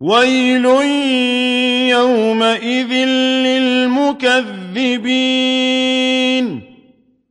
وَيْلٌ يَوْمَئِذٍ لِّلْمُكَذِّبِينَ